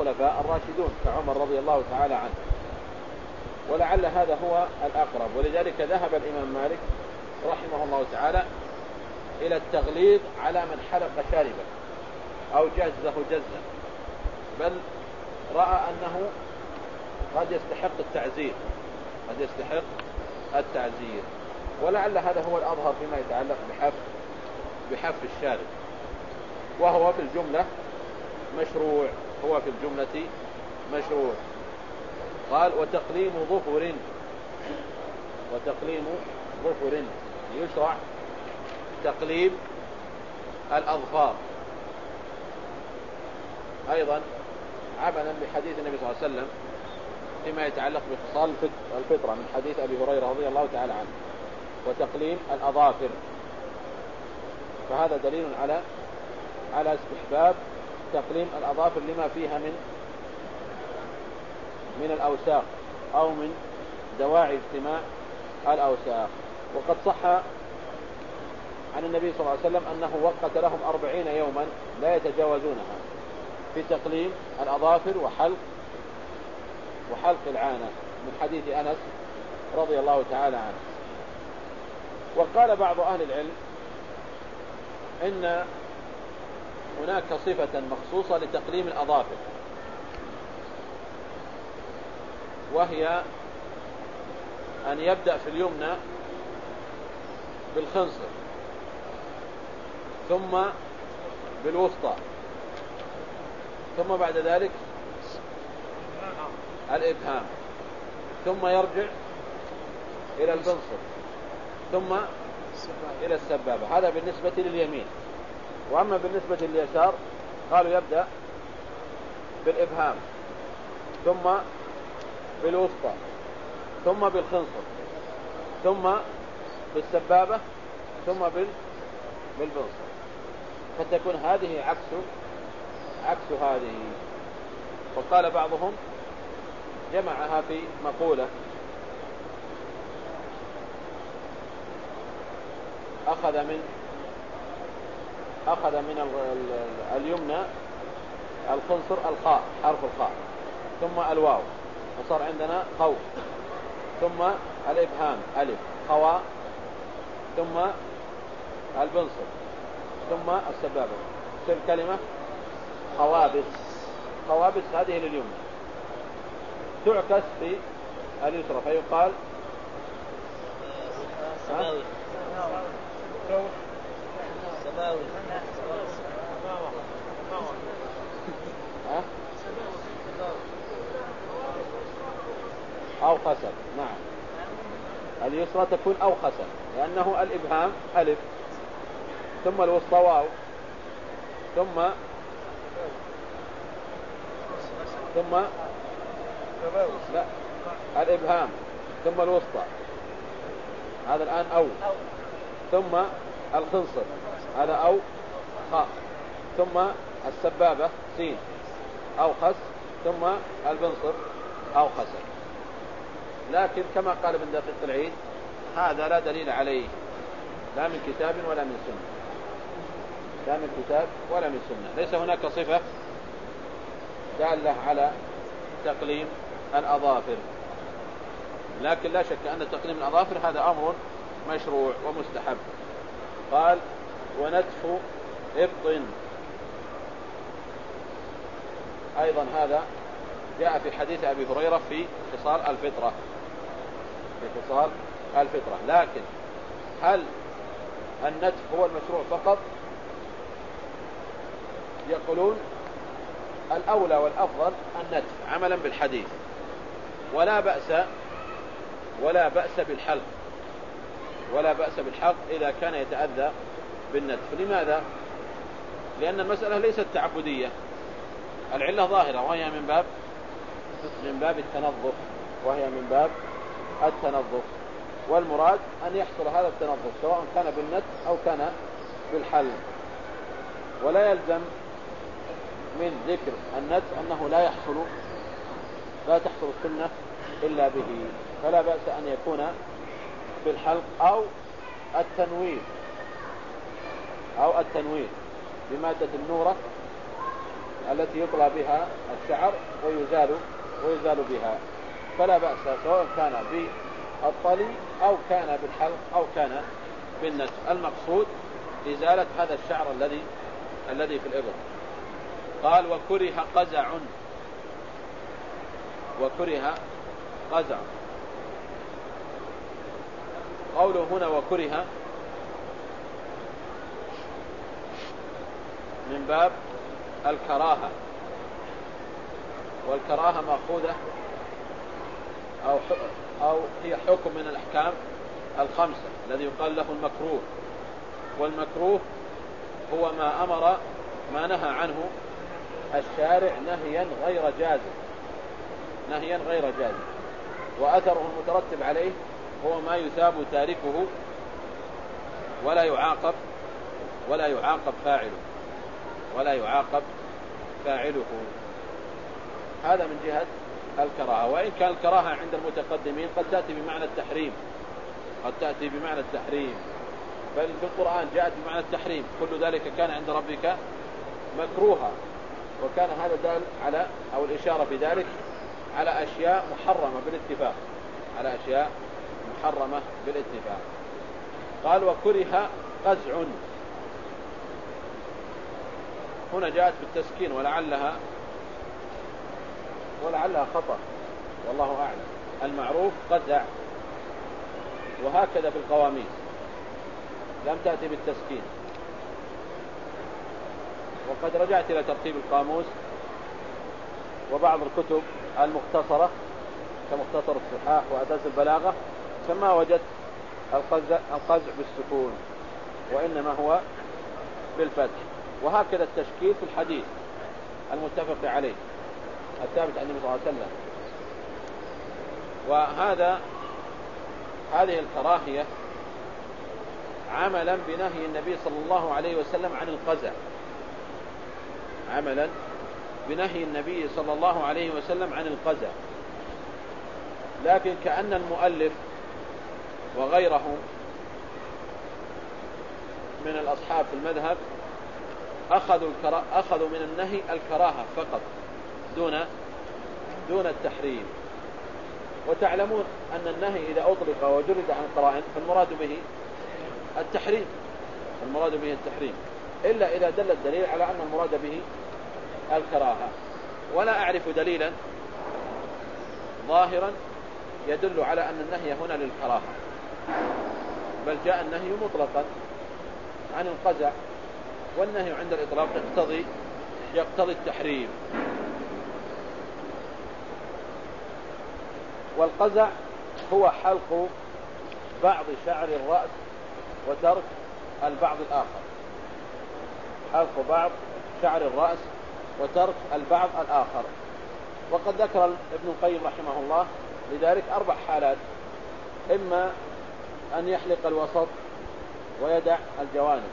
الخلفاء الراشدون كعمر رضي الله تعالى عنه. ولعل هذا هو الأقرب. ولذلك ذهب الإمام مالك رحمه الله تعالى إلى التغليظ على من حلق شاربه أو جزه جزا. بل رأى أنه قد يستحق التعزير. قد يستحق التعزير. ولعل هذا هو الأظهر فيما يتعلق بحف بحف الشارب. وهو في الجملة مشروع. هو في الجملة مشروع قال وتقليم ظفر. وتقليم ظفر. يشرع تقليم الأظفار. أيضا عملا بحديث النبي صلى الله عليه وسلم فيما يتعلق بخصال الفطرة من حديث أبي هريرة رضي الله تعالى عنه وتقليم الأظافر. فهذا دليل على على استحباب تقليم الأظافر لما فيها من من الأوساخ أو من دواعي اجتماع الأوساخ. وقد صح عن النبي صلى الله عليه وسلم أنه وقت لهم أربعين يوما لا يتجاوزونها في تقليم الأظافر وحلق وحلق العانة من حديث أنس رضي الله تعالى عنه. وقال بعض أهل العلم إن هناك صفة مخصوصة لتقليم الأظافر. وهي أن يبدأ في اليمنى بالخنصر ثم بالوسطى ثم بعد ذلك الإبهام ثم يرجع إلى البنصر ثم إلى السبابة. هذا بالنسبة لليمين. وأما بالنسبة لليسار قالوا يبدأ بالإبهام ثم بالوسطى ثم بالخنصر ثم بالسبابة ثم بالبنصر. فتكون هذه عكس عكس هذه. وقال بعضهم جمعها في مقولة أخذ من أخذ من اليمنى الخنصر الخاء حرف الخاء. ثم الواو. وصار عندنا قو. ثم الإبهام ألف. خواء. ثم البنصر. ثم السبابة. تصير كلمة خوابس. خوابس هذه لليمنى. تعكس في اليسرى فيقال سماوي أو خسر نعم. اليسرى تكون أو خسر لأنه الإبهام ألف ثم الوسطى واو ثم ثم لا الإبهام ثم الوسطى. هذا الآن أو ثم الخنصر. هذا أو خاء. ثم السبابة سين. أو خس ثم البنصر. أو خسر. لكن كما قال ابن دقيق العيد هذا لا دليل عليه. لا من كتاب ولا من سنة. لا من كتاب ولا من سنة. ليس هناك صفة دالة على تقليم الأظافر. لكن لا شك أن تقليم الأظافر هذا أمر مشروع ومستحب. قال ونتف إبط. أيضا هذا جاء في حديث أبي هريرة في خصال الفطرة. في خصال الفطرة. لكن هل النتف هو المشروع فقط؟ يقولون الأولى والأفضل النتف عملا بالحديث. ولا بأس ولا بأس بالحلق. ولا بأس بالحلق إذا كان يتأذى بالنتف لماذا؟ لأن المسألة ليست تعبدية. العلة ظاهرة وهي من باب من باب التنظف وهي من باب التنظف. والمراد أن يحصل هذا التنظف سواء كان بالنتف أو كان بالحل ولا يلزم من ذكر النتف أنه لا يحصل لا تحصل السنة إلا به. فلا بأس أن يكون بالحلق أو التنوير. أو التنوير. بمادة النورة التي يطلى بها الشعر ويزال ويزال بها. فلا بأس سواء كان بالطلي أو كان بالحلق أو كان بالنتف. المقصود إزالة هذا الشعر الذي الذي في الإبر قال وكره قزع وكره قزع. قوله هنا وكره من باب الكراهة. والكراهة مأخوذة أو أو هي حكم من الأحكام الخمسة الذي يقال له المكروه. والمكروه هو ما أمر ما نهى عنه الشارع نهيا غير جازم. نهيا غير جازم. وأثره المترتب عليه هو ما يثاب تاركه ولا يعاقب ولا يعاقب فاعله ولا يعاقب فاعله. هذا من جهة الكراهة. وإن كان الكراهة عند المتقدمين قد تأتي بمعنى التحريم. قد تأتي بمعنى التحريم. بل في القرآن جاءت بمعنى التحريم. كل ذلك كان عند ربك مكروها. وكان هذا دال على أو الإشارة في ذلك على أشياء محرمة بالاتفاق. على أشياء محرمة بالاتفاق. قال وكره قزع. هنا جاءت بالتسكين ولعلها ولعلها خطأ. والله أعلم. المعروف قزع. وهكذا في القواميس لم تأتي بالتسكين. وقد رجعت إلى ترتيب القاموس. وبعض الكتب المختصرة كمختصر الصحاح وأساس البلاغة فما وجدت القزع, القزع بالسكون وإنما هو بالفتح. وهكذا التشكيل في الحديث المتفق عليه الثابت عن النبي صلى الله عليه وسلم. وهذا هذه الكراهية عملا بنهي النبي صلى الله عليه وسلم عن القزع. عملا بنهي النبي صلى الله عليه وسلم عن القزع. لكن كأن المؤلف وغيره من الأصحاب في المذهب أخذوا. أخذوا من النهي الكراهة فقط دون دون التحريم وتعلمون أن النهي إذا أطلق وجرد عن قرائن فالمراد به التحريم المراد به التحريم إلا إذا دل الدليل على أن المراد به الكراهة ولا أعرف دليلا ظاهرا يدل على أن النهي هنا للكراهة بل جاء النهي مطلقا عن القزع والنهي عند الإطلاق يقتضي يقتضي التحريم. والقزع هو حلق بعض شعر الرأس وترك البعض الآخر. حلق بعض شعر الرأس وترك البعض الآخر. وقد ذكر ابن القيم رحمه الله لذلك أربع حالات. إما أن يحلق الوسط ويدع الجوانب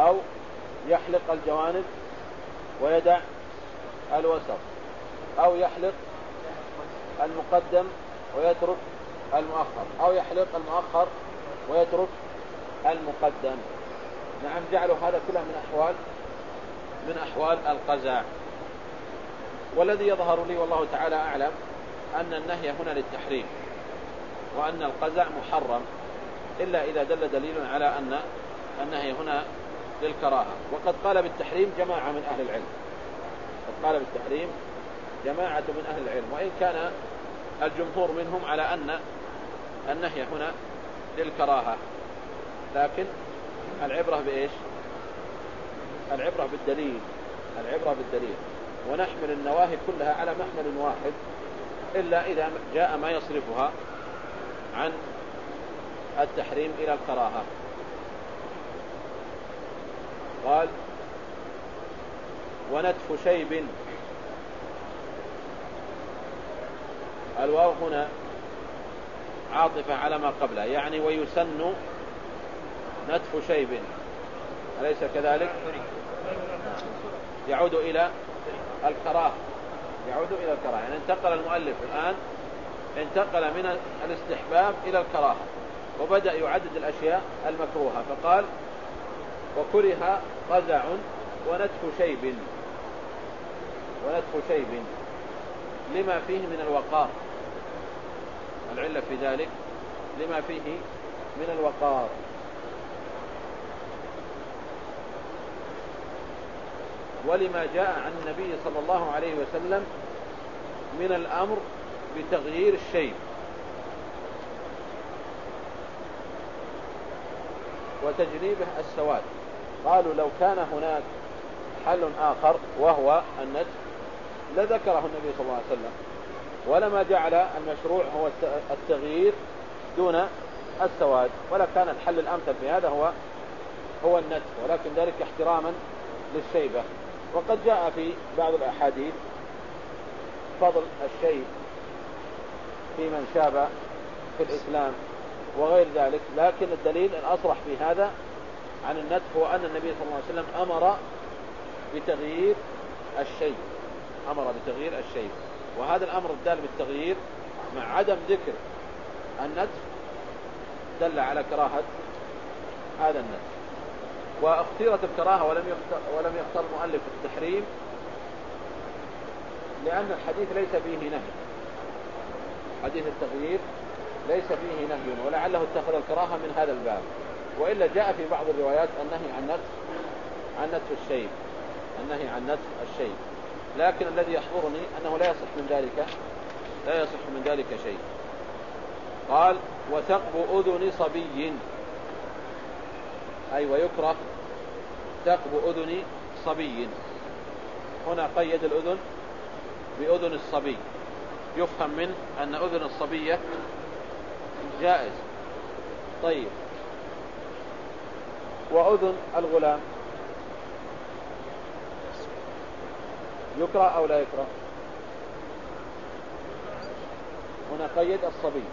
أو يحلق الجوانب ويدع الوسط أو يحلق المقدم ويترك المؤخر أو يحلق المؤخر ويترك المقدم. نعم جعلوا هذا كله من أحوال من أحوال القزع. والذي يظهر لي والله تعالى أعلم أن النهي هنا للتحريم. وأن القزع محرم إلا إذا دل دليل على أن النهي هنا للكراهة. وقد قال بالتحريم جماعة من أهل العلم. قد قال بالتحريم جماعة من أهل العلم. وإن كان الجمهور منهم على أن النهي هنا للكراهة. لكن العبرة بإيش؟ العبرة بالدليل. العبرة بالدليل. ونحمل النواهي كلها على محمل واحد إلا إذا جاء ما يصرفها عن التحريم إلى الكراهة. قال ونتف شيب. الواو هنا عاطفة على ما قبله يعني ويسن نتف شيب. أليس كذلك؟ يعود إلى الكراهة. يعود إلى الكراهة. يعني انتقل المؤلف الآن انتقل من الاستحباب إلى الكراهة وبدأ يعدد الأشياء المكروهة فقال وكره قزع ونتف شيب. ونتف شيب. لما فيه من الوقار. العلة في ذلك لما فيه من الوقار. ولما جاء عن النبي صلى الله عليه وسلم من الأمر بتغيير الشيب وتجنيبه السواد. قالوا لو كان هناك حل آخر وهو النتف لذكره النبي صلى الله عليه وسلم. ولما جعل المشروع هو التغيير دون السواد. ولا كان الحل الأمثل في هذا هو هو النتف ولكن ذلك احتراما للشيبة. وقد جاء في بعض الأحاديث فضل الشيء في من شاب في الإسلام وغير ذلك لكن الدليل الأصرح في هذا عن النتف هو أن النبي صلى الله عليه وسلم أمر بتغيير الشيء أمر بتغيير الشيء وهذا الأمر الدال بالتغيير مع عدم ذكر النتف دل على كراهة هذا النتف. واختيرت الكراهة ولم يختار, ولم يختار المؤلف التحريم لأن الحديث ليس فيه نهي. حديث التغيير ليس فيه نهي ولعله اتخذ الكراهة من هذا الباب. وإلا جاء في بعض الروايات النهي عن نتف عن نتف الشيء. النهي عن نتف الشيء. لكن الذي يحضرني أنه لا يصح من ذلك لا يصح من ذلك شيء. قال وثقب أذن صبي. أي ويكره ثقب أذن صبي. هنا قيد الأذن بأذن الصبي. يفهم منه أن أذن الصبية جائز. طيب. وأذن الغلام. يكره أو لا يكره؟ هنا قيد الصبي.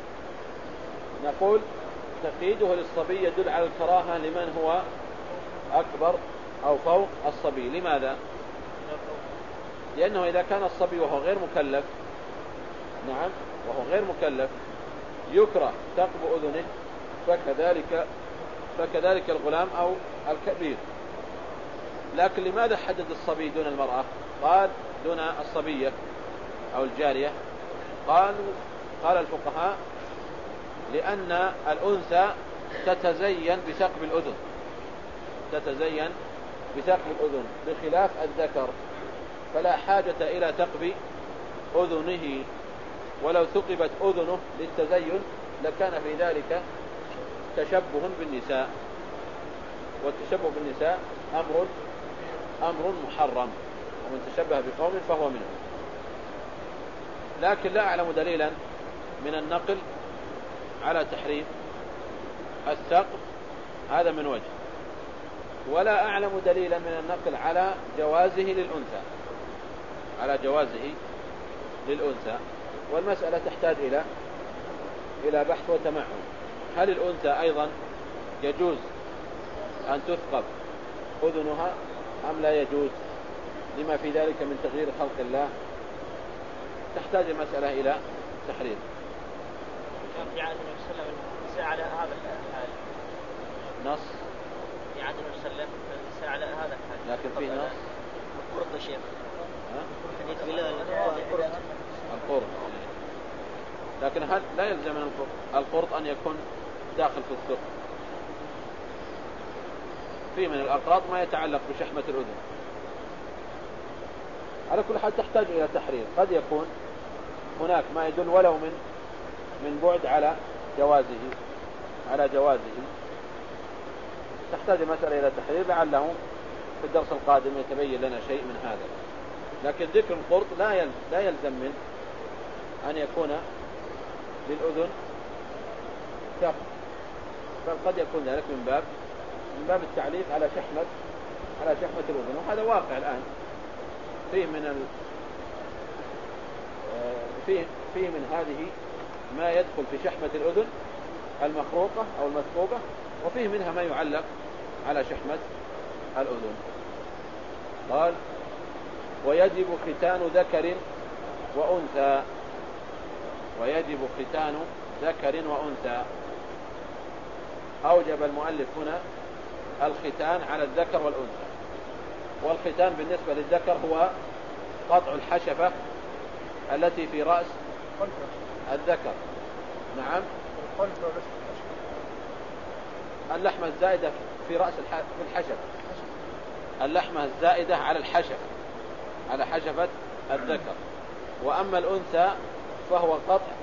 نقول تقييده للصبي يدل على الكراهة لمن هو أكبر أو فوق الصبي. لماذا؟ لأنه إذا كان الصبي وهو غير مكلف نعم وهو غير مكلف يكره ثقب أذنه فكذلك فكذلك الغلام أو الكبير. لكن لماذا حدد الصبي دون المرأة؟ قال دون الصبية أو الجارية. قالوا قال الفقهاء لأن الأنثى تتزين بثقب الأذن. تتزين بثقب الأذن بخلاف الذكر. فلا حاجة إلى ثقب أذنه. ولو ثقبت أذنه للتزين لكان في ذلك تشبه بالنساء. والتشبه بالنساء أمر أمر محرم. ومن تشبه بقوم فهو منهم. لكن لا أعلم دليلا من النقل على تحريم الثقب. هذا من وجه. ولا أعلم دليلا من النقل على جوازه للأنثى. على جوازه للأنثى. والمسألة تحتاج إلى إلى بحث وتمعن. هل الأنثى أيضا يجوز أن تثقب أذنها أم لا يجوز؟ لما في ذلك من تغيير خلق الله. تحتاج المسألة إلى تحرير كان في عهد النبي صلى الله عليه وسلم على هذا الحال. نص. في عهد النبي صلى الله عليه وسلم على هذا الحال. لكن في نص. القرط يا شيخ. القرط. القرط. لكن هل لا يلزم من القرط أن يكون داخل في الثقب في من الأقراط ما يتعلق بشحمة الأذن. على كل حال تحتاج إلى تحرير. قد يكون هناك ما يدل ولو من من بعد على جوازه على جوازه. تحتاج المسألة إلى تحرير. لعله في الدرس القادم يتبين لنا شيء من هذا. لكن ذكر القرط لا يلزم من أن يكون للأذن. كف بل قد يكون ذلك من باب من باب التعليق على شحمة على شحمة الأذن. وهذا واقع الآن. فيه من ال... آه، فيه فيه من هذه ما يدخل في شحمة الأذن المخروقة أو المثقوبة وفيه منها ما يعلق على شحمة الأذن. قال ويجب ختان ذكر وأنثى. ويجب ختان ذكر وأنثى. أوجب المؤلف هنا الختان على الذكر والأنثى. والختان بالنسبة للذكر هو قطع الحشفة التي في رأس الذكر. نعم. اللحمة الزائدة في رأس الحشفة اللحمة الزائدة على الحشف على حشفة الذكر. وأما الأنثى فهو قطع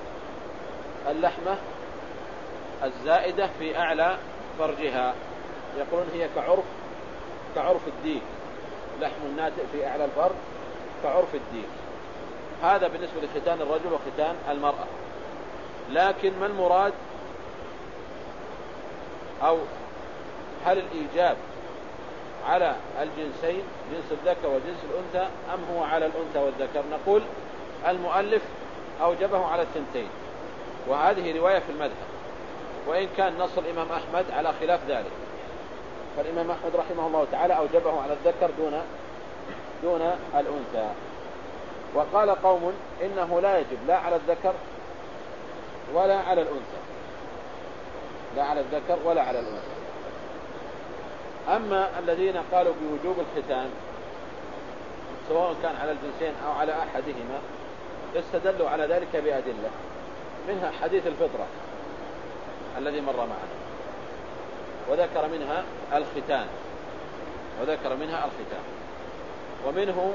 اللحمة الزائدة في أعلى فرجها. يقولون هي كعرف كعرف الديك. لحم الناتئ في أعلى الفرج كعرف الديك. هذا بالنسبة لختان الرجل وختان المرأة. لكن ما المراد؟ أو هل الإيجاب على الجنسين جنس الذكر وجنس الأنثى أم هو على الأنثى والذكر؟ نقول المؤلف أوجبه على الثنتين. وهذه رواية في المذهب. وإن كان نص الإمام أحمد على خلاف ذلك. فالإمام أحمد رحمه الله تعالى أوجبه على الذكر دون دون الأنثى. وقال قوم إنه لا يجب لا على الذكر ولا على الأنثى. لا على الذكر ولا على الأنثى. أما الذين قالوا بوجوب الختان سواء كان على الجنسين أو على أحدهما استدلوا على ذلك بأدلة. منها حديث الفطرة الذي مر معنا. وذكر منها الختان. وذكر منها الختان. ومنه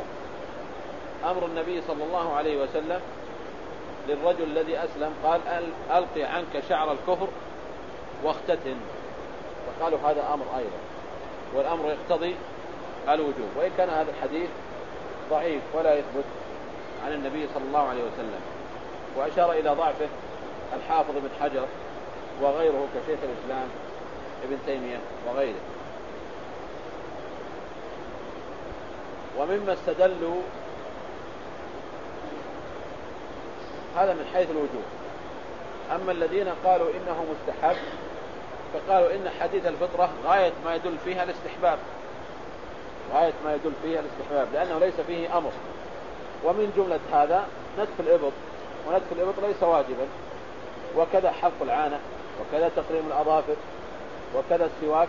أمر النبي صلى الله عليه وسلم للرجل الذي أسلم قال ألقي عنك شعر الكفر واختتن. فقالوا هذا أمر أيضا. والأمر يقتضي الوجوب. وإن كان هذا الحديث ضعيف ولا يثبت عن النبي صلى الله عليه وسلم. وأشار إلى ضعفه الحافظ بن حجر وغيره كشيخ الإسلام ابن تيمية وغيره. ومما استدلوا هذا من حيث الوجوب أما الذين قالوا إنه مستحب فقالوا إن حديث الفطرة غاية ما يدل فيها الاستحباب. غاية ما يدل فيها الاستحباب لأنه ليس فيه أمر. ومن جملة هذا نتف الإبط ونتف الإبط ليس واجبا. وكذا حلق العانة وكذا تقريم الأظافر وكذا السواك.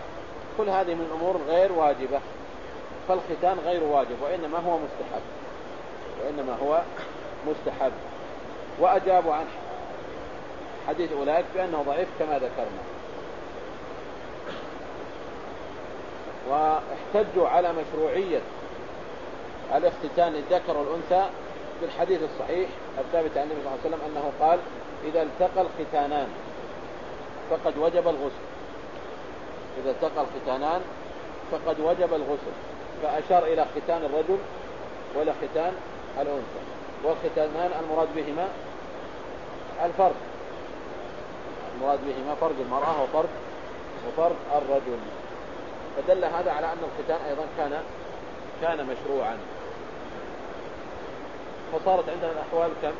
كل هذه من الأمور غير واجبة. فالختان غير واجب وإنما هو مستحب. وإنما هو مستحب. وأجابوا عن حديث أولئك بأنه ضعيف كما ذكرنا. واحتجوا على مشروعية الاختتان للذكر والأنثى بالحديث الصحيح الثابت عن النبي صلى الله عليه وسلم أنه قال إذا التقى الختانان فقد وجب الغسل. إذا التقى الختانان فقد وجب الغسل. فأشار إلى ختان الرجل ولا ختان الأنثى. والختانان المراد بهما الفرد. المراد بهما فرد المرأة وفرد وفرد الرجل. فدل هذا على أن الختان أيضا كان كان مشروعا. فصارت عندنا الأحوال كم؟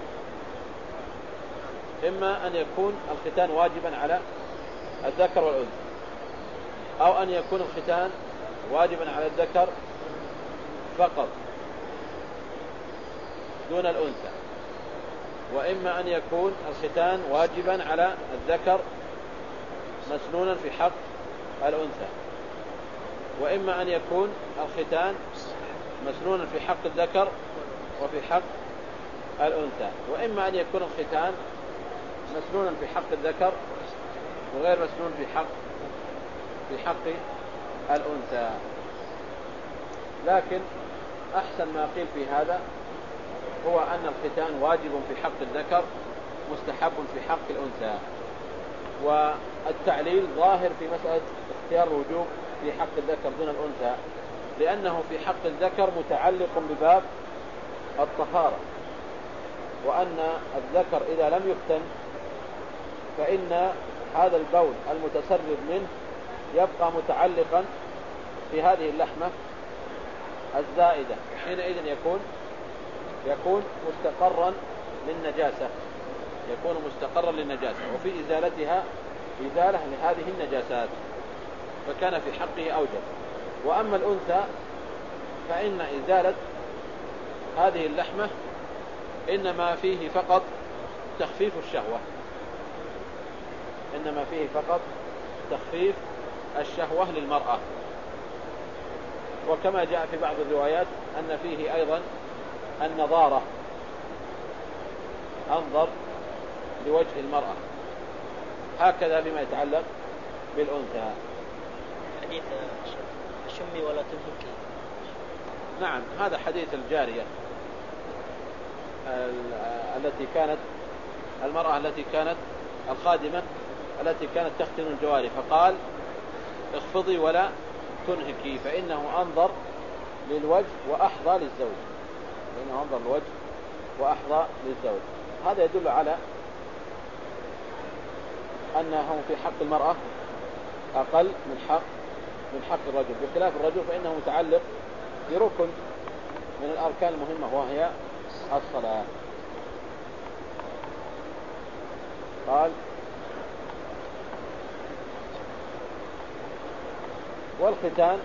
إما أن يكون الختان واجبا على الذكر والأنثى أو أن يكون الختان واجبا على الذكر فقط دون الأنثى وإما أن يكون الختان واجبا على الذكر مسنونا في حق الأنثى وإما أن يكون الختان مسنونا في حق الذكر وفي حق الأنثى. وإما أن يكون الختان مسنونا في حق الذكر وغير مسنون في حق في حق الأنثى. لكن أحسن ما قيل في هذا هو أن الختان واجب في حق الذكر مستحب في حق الأنثى. والتعليل ظاهر في مسألة اختيار الوجوب في حق الذكر دون الأنثى لأنه في حق الذكر متعلق بباب الطهارة. وأن الذكر إذا لم يختن فإن هذا البول المتسرب منه يبقى متعلقا في هذه اللحمة الزائدة حينئذ يكون يكون مستقرا للنجاسة يكون مستقرا للنجاسة وفي إزالتها إزالة لهذه النجاسات فكان في حقه أوجب. وأما الأنثى فإن إزالة هذه اللحمة إنما فيه فقط تخفيف الشهوة. إنما فيه فقط تخفيف الشهوة للمرأة. وكما جاء في بعض الروايات أن فيه أيضا النظارة. أنظر لوجه المرأة. هكذا فيما يتعلق بالأنثى. حديث شمي ولا تنفكي نعم هذا حديث الجارية. التي كانت المرأة التي كانت الخادمة التي كانت تختن الجواري فقال اخفضي ولا تنهكي فإنه أنظر للوجه وأحظى للزوج. فإنه أنظر للوجه وأحظى للزوج. هذا يدل على أنه في حق المرأة أقل من حق من حق الرجل. بخلاف الرجل فإنه متعلق بركن من الأركان المهمة وهي الصلاة. قال والختان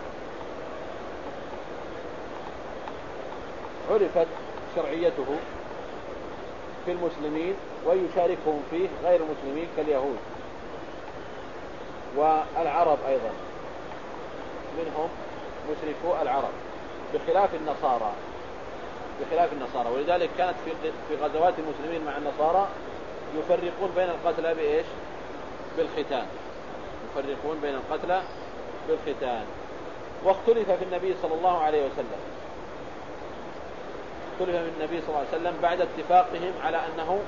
عرفت شرعيته في المسلمين ويشاركهم فيه غير المسلمين كاليهود والعرب أيضا. منهم مشركو العرب بخلاف النصارى. بخلاف النصارى. ولذلك كانت في في غزوات المسلمين مع النصارى يفرقون بين القتلى بإيش؟ بالختان يفرقون بين القتلى بالختان واختلف في النبي صلى الله عليه وسلم. اختلف من النبي صلى الله عليه وسلم بعد اتفاقهم على أنه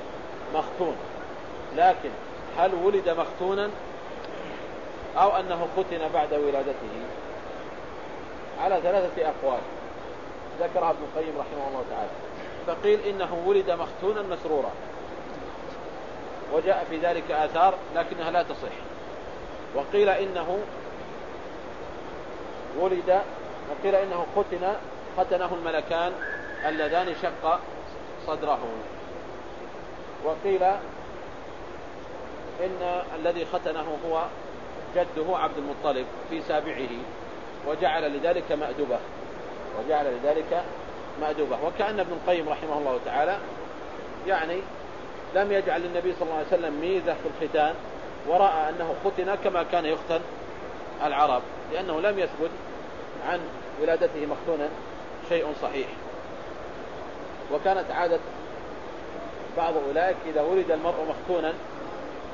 مختون. لكن هل ولد مختونا أو أنه ختن بعد ولادته؟ على ثلاثة أقوال. ذكرها ابن القيم رحمه الله تعالى فقيل إنه ولد مختونا مسرورا وجاء في ذلك آثار لكنها لا تصح وقيل إنه ولد وقيل إنه ختن ختنه الملكان اللذان شق صدره وقيل إن الذي ختنه هو جده عبد المطلب في سابعه وجعل لذلك مأدبة. وجعل لذلك مأدبة وكأن ابن القيم رحمه الله تعالى يعني لم يجعل للنبي صلى الله عليه وسلم ميزة في الختان ورأى أنه ختن كما كان يختن العرب لأنه لم يثبت عن ولادته مختونا شيء صحيح. وكانت عادة بعض أولئك إذا ولد المرء مختونا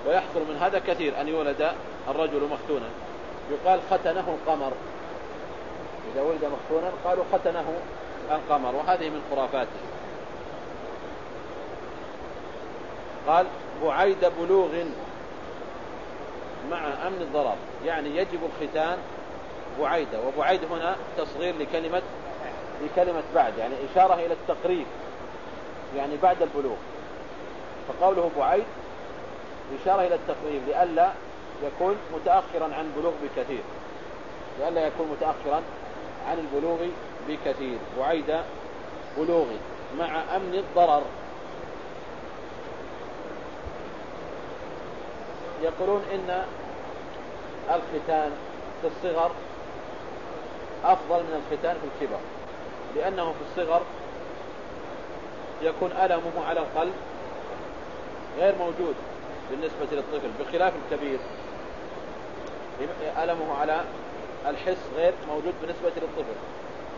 ويحصل من هذا كثير أن يولد الرجل مختونا. يقال ختنه القمر. إذا ولد مختونا قالوا ختنه القمر وهذه من خرافاته. قال بعيد بلوغ مع أمن الضرر يعني يجب الختان بعيدة وبعيد هنا تصغير لكلمة لكلمة بعد يعني إشارة إلى التقريب يعني بعد البلوغ. فقوله بعيد إشارة إلى التقريب لئلا يكون متأخرا عن البلوغ بكثير. لئلا يكون متأخرا عن البلوغ بكثير. بعيد بلوغ مع أمن الضرر. يقولون إن الختان في الصغر أفضل من الختان في الكبر لأنه في الصغر يكون ألمه على القلب غير موجود بالنسبة للطفل بخلاف الكبير. ألمه على الحس غير موجود بالنسبة للطفل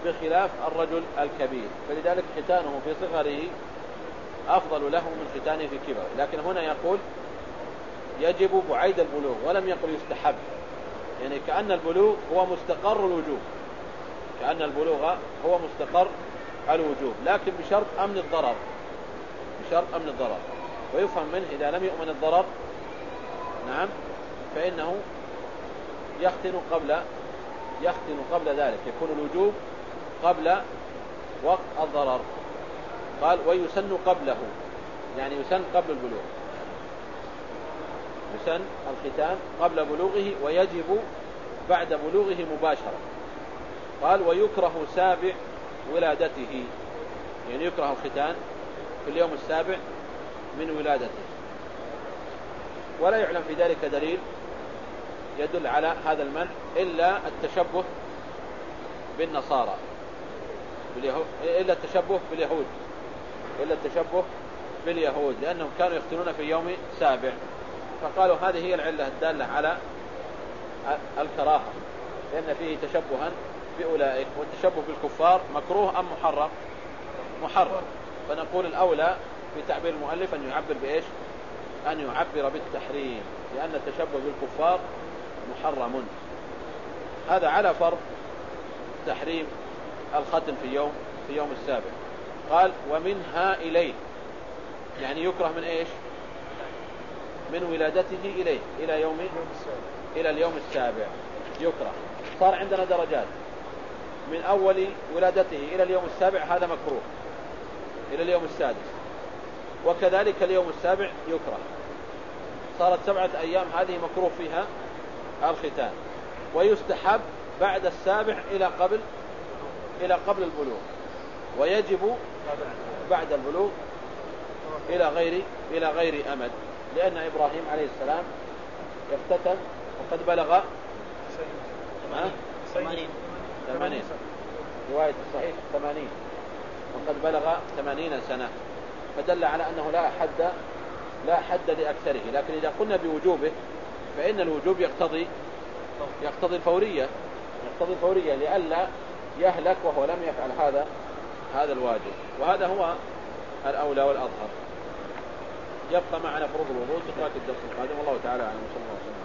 بخلاف الرجل الكبير. فلذلك ختانه في صغره أفضل له من ختانه في كبر لكن هنا يقول يجب بعيد البلوغ ولم يقل يستحب. يعني كأن البلوغ هو مستقر الوجوب. كأن البلوغ هو مستقر الوجوب. لكن بشرط أمن الضرر. بشرط أمن الضرر. ويفهم منه إذا لم يؤمن الضرر نعم فإنه يختن قبل يختن قبل ذلك يكون الوجوب قبل وقت الضرر. قال ويسن قبله. يعني يسن قبل البلوغ. يسن الختان قبل بلوغه ويجب بعد بلوغه مباشرة. قال ويكره سابع ولادته. يعني يكره الختان في اليوم السابع من ولادته. ولا يعلم في ذلك دليل يدل على هذا المنع إلا التشبه بالنصارى إلا التشبه باليهود إلا التشبه باليهود لأنهم كانوا يختنون في يوم سابع. فقالوا هذه هي العلة الدالة على الكراهة لأن فيه تشبها بأولئك والتشبه بالكفار مكروه أم محرم؟ محرم. فنقول الأولى في تعبير المؤلف أن يعبر بإيش؟ أن يعبر بالتحريم لأن التشبه بالكفار محرم. هذا على فرض تحريم الختم في يوم في يوم السابع. قال ومنها إليه. يعني يكره من إيش؟ من ولادته إليه إلى يوم إلى اليوم السابع. يكره. صار عندنا درجات. من أول ولادته إلى اليوم السابع هذا مكروه. إلى اليوم السادس. وكذلك اليوم السابع يكره. صارت سبعة أيام هذه مكروه فيها. الختان ويستحب بعد السابع إلى قبل إلى قبل البلوغ ويجب بعد البلوغ إلى غير إلى غير أمد لأن إبراهيم عليه السلام اختتن وقد بلغ ثمانين. ثمانين. رواية الصحيح ثمانين. وقد بلغ ثمانين سنة. فدل على أنه لا حد لا حد لأكثره. لكن إذا قلنا بوجوبه فإن الوجوب يقتضي يقتضي الفورية يقتضي الفورية لئلا يهلك وهو لم يفعل هذا هذا الواجب. وهذا هو الأولى والأظهر. يبقى معنا فروض الوضوء تقرأ الدرس القادم. والله تعالى أعلم. وصلى الله وسلم.